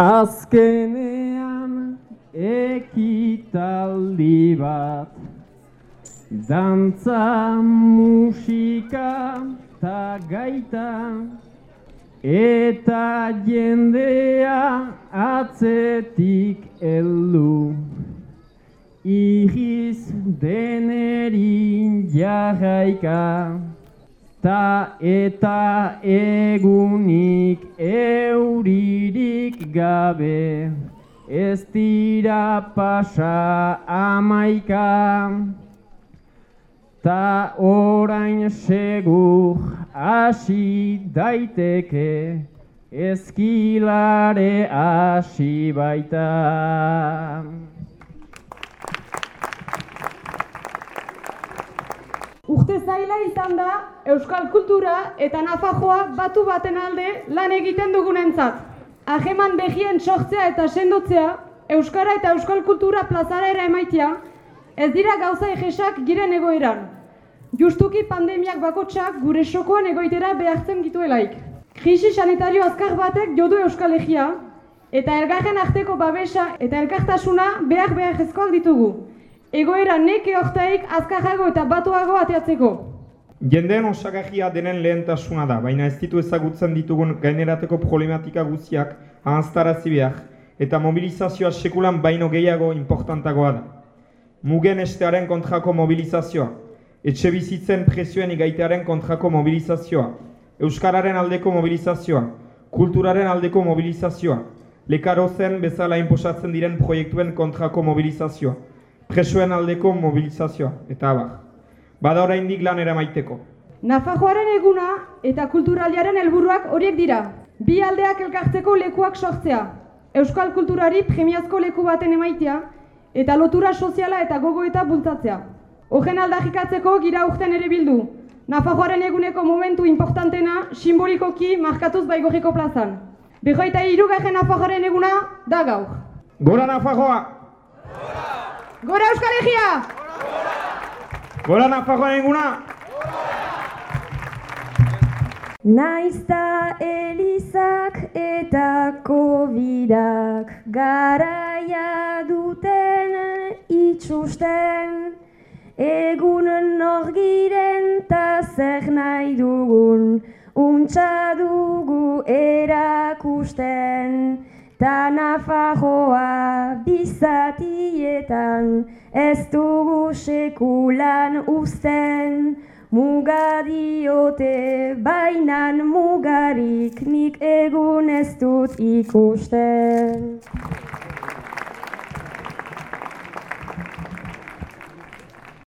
Azkenean ekitaldi bat. Dantza, musika eta gaita. Eta jendea atzetik heldu. Igiz denerin jarraika Ta eta egunik euririk gabe Ez dira pasa amaika Ta orain segur hasi daiteke Ezkilare hasi baita Urte zaila izan da Euskal Kultura eta Nafajoa batu baten alde lan egiten dugunentzat. Aheman behien sortzea eta sendotzea, Euskara eta Euskal Kultura plazara ere emaitia, ez dira gauza egesak giren egoeran. Justuki pandemiak bakotsak gure sokoan egoitera behartzen gituelaik. Krisi sanitario azkar batek jodu Euskal Egia, eta elgarren arteko babesa eta elkartasuna behar behar ezkoak ditugu egoera neke hortaik azkarrago eta batuago ateatzeko. Jendeen osagajia denen lehentasuna da, baina ez ditu ezagutzen ditugun gainerateko problematika guztiak ahaztarazi behar, eta mobilizazioa sekulan baino gehiago importantagoa da. Mugen estearen kontrako mobilizazioa, etxe bizitzen presioen igaitearen kontrako mobilizazioa, Euskararen aldeko mobilizazioa, kulturaren aldeko mobilizazioa, lekarozen bezala inposatzen diren proiektuen kontrako mobilizazioa, presoen aldeko mobilizazioa, eta abar. Bada oraindik lan eramaiteko. Nafajoaren eguna eta kulturaliaren helburuak horiek dira. Bi aldeak elkartzeko lekuak sortzea. Euskal kulturari premiazko leku baten emaitea eta lotura soziala eta gogo eta bultzatzea. Horren aldajikatzeko gira urten ere bildu. Nafajoaren eguneko momentu importantena simbolikoki markatuz baigorriko plazan. Behoita irugarren Nafajoaren eguna da gaur. Gora Nafajoa! Gora Euskal Egia! Gora Nafarroa eguna! Naizta Elizak eta Covidak garaia duten itxusten Egun norgiren ta zer nahi dugun untsa dugu erakusten Ta nafajoa bizatietan ez dugu sekulan uzten. Mugadiote bainan mugarik nik egun ez dut ikusten